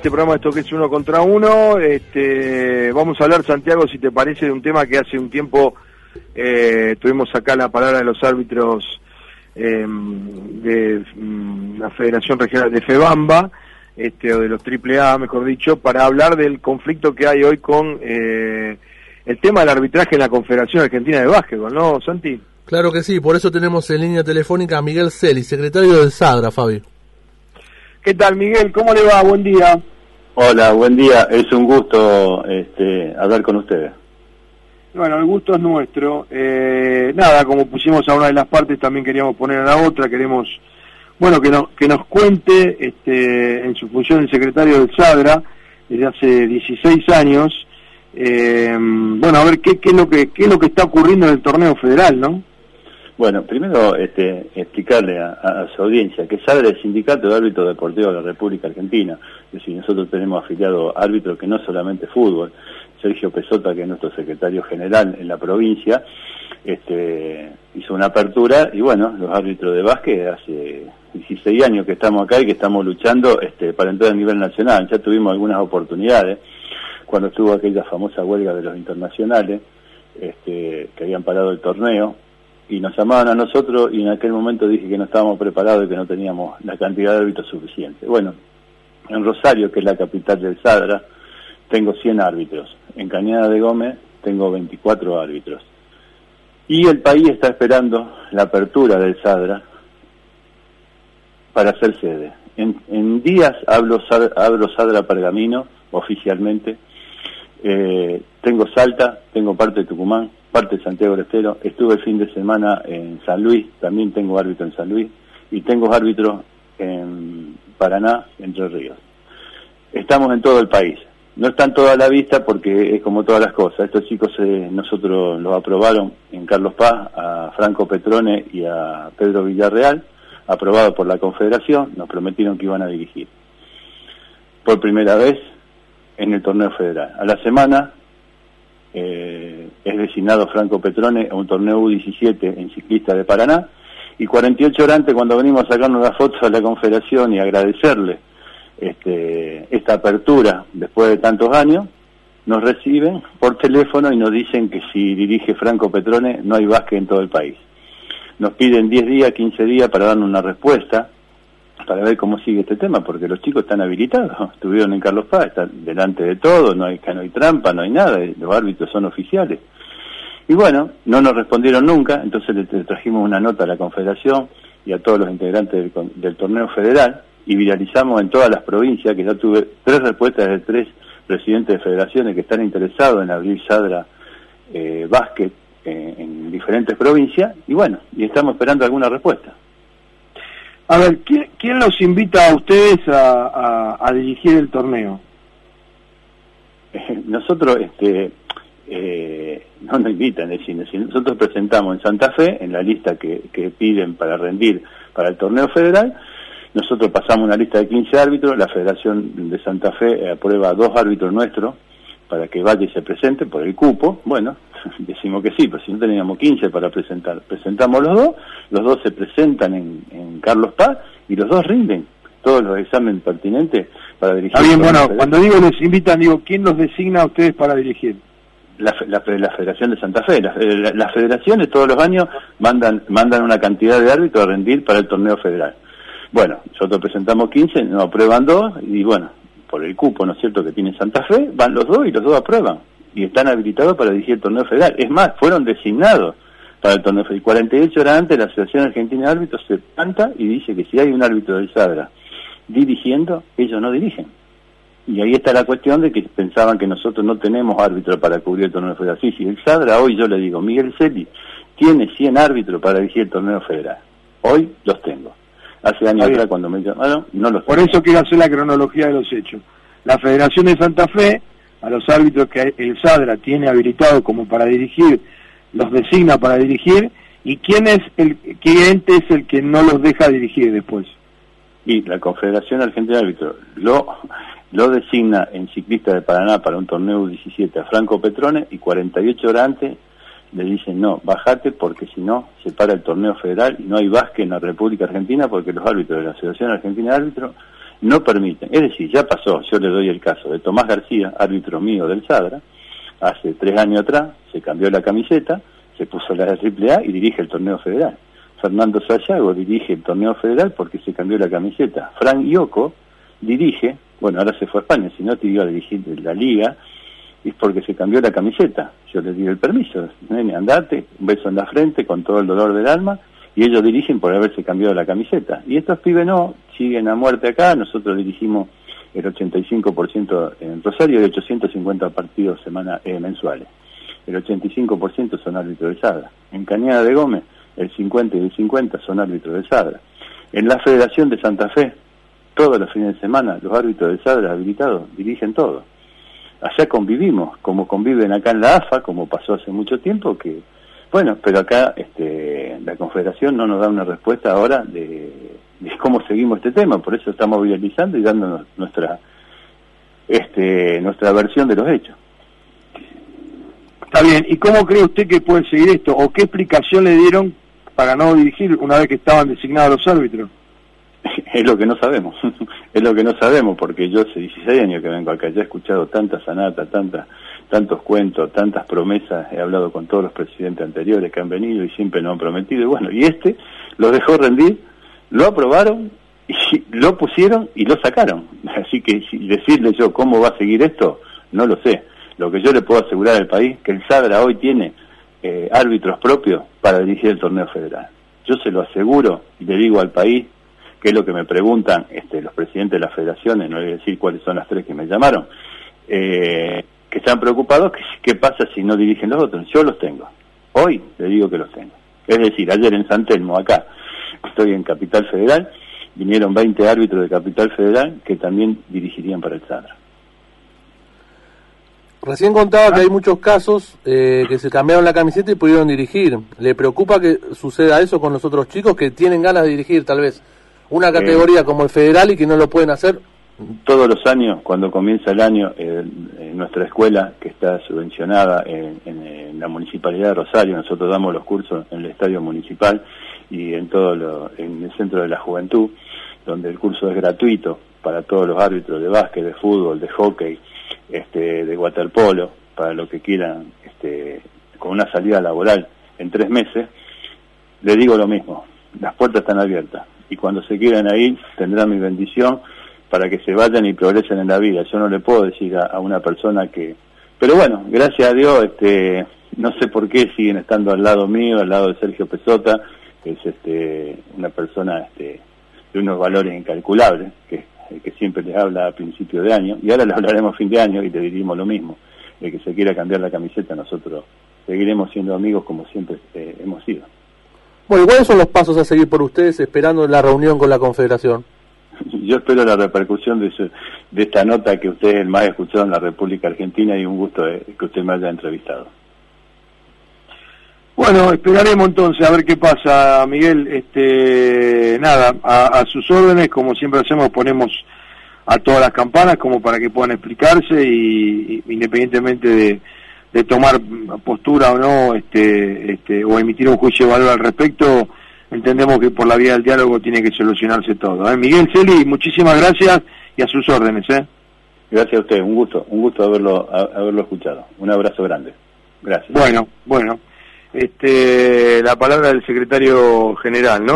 Este programa esto que es uno contra uno, este, vamos a hablar Santiago si te parece de un tema que hace un tiempo eh, tuvimos acá la palabra de los árbitros em, de mm, la Federación Regional de FEBAMBA, este, o de los AAA mejor dicho, para hablar del conflicto que hay hoy con eh, el tema del arbitraje en la Confederación Argentina de Básquetbol, ¿no, Santi? Claro que sí, por eso tenemos en línea telefónica a Miguel Celi, secretario del SADRA, Fabio. ¿Qué tal, Miguel? ¿Cómo le va? Buen día. Hola, buen día. Es un gusto este, hablar con ustedes. Bueno, el gusto es nuestro. Eh, nada, como pusimos a una de las partes, también queríamos poner a la otra. Queremos, bueno, que, no, que nos cuente este, en su función de secretario del SADRA desde hace 16 años. Eh, bueno, a ver qué, qué, es lo que, qué es lo que está ocurriendo en el torneo federal, ¿no? Bueno, primero este, explicarle a, su audiencia que SADRA es el Sindicato de Árbitros Deportivos de la República Argentina. Es decir, nosotros tenemos afiliado árbitros que no solamente fútbol. Sergio Pesota, que es nuestro secretario general en la provincia, este, hizo una apertura y bueno, los árbitros de básquet hace 16 años que estamos acá y que estamos luchando este, para entrar a nivel nacional. Ya tuvimos algunas oportunidades cuando estuvo aquella famosa huelga de los internacionales este, que habían parado el torneo y nos llamaban a nosotros y en aquel momento dije que no estábamos preparados y que no teníamos la cantidad de árbitros suficiente. Bueno, en Rosario, que es la capital del Sadra, tengo 100 árbitros. En Cañada de Gómez tengo 24 árbitros. Y el país está esperando la apertura del Sadra para hacer sede. En, días hablo, abro Sadra Pergamino oficialmente. Eh, tengo Salta, tengo parte de Tucumán, parte de Santiago del Estero. Estuve el fin de semana en San Luis, también tengo árbitro en San Luis, y tengo árbitro en Paraná, Entre Ríos. Estamos en todo el país. No están toda la vista porque es como todas las cosas. Estos chicos eh, nosotros los aprobaron en Carlos Paz a Franco Petrone y a Pedro Villarreal, aprobado por la Confederación, nos prometieron que iban a dirigir. Por primera vez en el torneo federal. A la semana eh, es designado Franco Petrone a un torneo U17 en ciclista de Paraná, y 48 horas antes, cuando venimos a sacarnos las fotos a la Confederación y agradecerle este, esta apertura después de tantos años, nos reciben por teléfono y nos dicen que si dirige Franco Petrone no hay básquet en todo el país. Nos piden 10 días, 15 días para darnos una respuesta, para ver cómo sigue este tema, porque los chicos están habilitados, estuvieron en Carlos Paz, están delante de todo, no hay, no hay trampa, no hay nada, los árbitros son oficiales. Y bueno, no nos respondieron nunca, entonces le, trajimos una nota a la Confederación y a todos los integrantes del, torneo federal y viralizamos en todas las provincias, que ya tuve tres respuestas de tres presidentes de federaciones que están interesados en abrir Sadra eh, Básquet eh, en diferentes provincias, y bueno, y estamos esperando alguna respuesta. A ver, ¿quién, los invita a ustedes a, dirigir el torneo? Nosotros, este, eh, no nos invitan, es decir, nosotros presentamos en Santa Fe, en la lista que, piden para rendir para el torneo federal, nosotros pasamos una lista de 15 árbitros, la Federación de Santa Fe aprueba dos árbitros nuestros para que vaya y se presente por el cupo, bueno, decimos que sí, pero si no teníamos 15 para presentar, presentamos los dos, los dos se presentan en, en Carlos Paz y los dos rinden todos los exámenes pertinentes para dirigir. Está bien, bueno, cuando digo les invitan, digo, ¿quién los designa a ustedes para dirigir? La, la, Federación de Santa Fe. Las federaciones todos los años mandan, mandan una cantidad de árbitros a rendir para el torneo federal. Bueno, nosotros presentamos 15, nos aprueban dos y bueno, por el cupo, ¿no es cierto?, que tiene Santa Fe, van los dos y los dos aprueban y están habilitados para dirigir el torneo federal. Es más, fueron designados para el torneo federal. 48 horas antes la Asociación Argentina de Árbitros se planta y dice que si hay un árbitro del SADRA dirigiendo, ellos no dirigen. Y ahí está la cuestión de que pensaban que nosotros no tenemos árbitro para cubrir el torneo federal. Sí, sí, el SADRA hoy yo le digo, Miguel Celi tiene 100 árbitros para dirigir el torneo federal. Hoy los tengo. Hace años atrás cuando me llamaron, no los Por eso quiero hacer la cronología de los hechos. La Federación de Santa Fe a los árbitros que el SADRA tiene habilitado como para dirigir, los designa para dirigir, y quién es el, qué ente es el que no los deja dirigir después. Y la Confederación Argentina de Árbitros lo, lo designa en ciclista de Paraná para un torneo 17 a Franco Petrone y 48 horas antes le dicen no, bájate porque si no se para el torneo federal y no hay básquet en la República Argentina porque los árbitros de la Asociación Argentina de Árbitros no permiten. Es decir, ya pasó, yo le doy el caso de Tomás García, árbitro mío del Sadra, hace tres años atrás, se cambió la camiseta, se puso la AAA y dirige el torneo federal. Fernando Sayago dirige el torneo federal porque se cambió la camiseta. Frank Yoko dirige, bueno, ahora se fue a España, si no te iba a dirigir la liga, es porque se cambió la camiseta. Yo le di el permiso, nene, andate, un beso en la frente con todo el dolor del alma, y ellos dirigen por haberse cambiado la camiseta. Y estos pibes no, siguen a muerte acá, nosotros dirigimos el 85% en Rosario y 850 partidos semana, eh, mensuales. El 85% son árbitros de Sadra. En Cañada de Gómez, el 50 y el 50 son árbitros de Sadra. En la Federación de Santa Fe, todos los fines de semana, los árbitros de Sadra habilitados dirigen todo. Allá convivimos, como conviven acá en la AFA, como pasó hace mucho tiempo, que bueno, pero acá este, la Confederación no nos da una respuesta ahora de, cómo seguimos este tema, por eso estamos viralizando y dándonos nuestra, este, nuestra versión de los hechos. Está bien, ¿y cómo cree usted que puede seguir esto? ¿O qué explicación le dieron para no dirigir una vez que estaban designados los árbitros? Es lo que no sabemos, es lo que no sabemos, porque yo hace 16 años que vengo acá, ya he escuchado tantas sanatas, tantas tantos cuentos, tantas promesas, he hablado con todos los presidentes anteriores que han venido y siempre no han prometido, y bueno, y este lo dejó rendir, lo aprobaron, y lo pusieron y lo sacaron. Así que decirle yo cómo va a seguir esto, no lo sé. Lo que yo le puedo asegurar al país, que el Sadra hoy tiene eh, árbitros propios para dirigir el torneo federal. Yo se lo aseguro y le digo al país, que es lo que me preguntan este, los presidentes de las federaciones, no voy a decir cuáles son las tres que me llamaron, eh, que están preocupados, ¿qué pasa si no dirigen los otros? Yo los tengo. Hoy le digo que los tengo. Es decir, ayer en San Telmo, acá, estoy en Capital Federal, vinieron 20 árbitros de Capital Federal que también dirigirían para el Sadra. Recién contaba que hay muchos casos eh, que se cambiaron la camiseta y pudieron dirigir. ¿Le preocupa que suceda eso con los otros chicos que tienen ganas de dirigir tal vez una categoría como el federal y que no lo pueden hacer todos los años, cuando comienza el año, en nuestra escuela, que está subvencionada en, la Municipalidad de Rosario, nosotros damos los cursos en el Estadio Municipal y en todo lo, en el Centro de la Juventud, donde el curso es gratuito para todos los árbitros de básquet, de fútbol, de hockey, este, de waterpolo, para lo que quieran, este, con una salida laboral en tres meses, le digo lo mismo, las puertas están abiertas y cuando se quieran ir tendrán mi bendición para que se vayan y progresen en la vida. Yo no le puedo decir a, una persona que... Pero bueno, gracias a Dios, este, no sé por qué siguen estando al lado mío, al lado de Sergio Pesota, que es este, una persona este, de unos valores incalculables, que, siempre les habla a principio de año, y ahora le hablaremos a fin de año y le diríamos lo mismo, de que se quiera cambiar la camiseta, nosotros seguiremos siendo amigos como siempre eh, hemos sido. Bueno, ¿cuáles son los pasos a seguir por ustedes esperando la reunión con la Confederación? yo espero la repercusión de, de esta nota que usted es el más escuchado en la República Argentina y un gusto que usted me haya entrevistado. Bueno, esperaremos entonces a ver qué pasa, Miguel. Este, nada, a, sus órdenes, como siempre hacemos, ponemos a todas las campanas como para que puedan explicarse y, independientemente de, de, tomar postura o no, este, este, o emitir un juicio de valor al respecto, entendemos que por la vía del diálogo tiene que solucionarse todo. ¿eh? Miguel Celi, muchísimas gracias y a sus órdenes. ¿eh? Gracias a usted, un gusto, un gusto haberlo, haberlo escuchado. Un abrazo grande. Gracias. Bueno, bueno. Este, la palabra del secretario general, ¿no?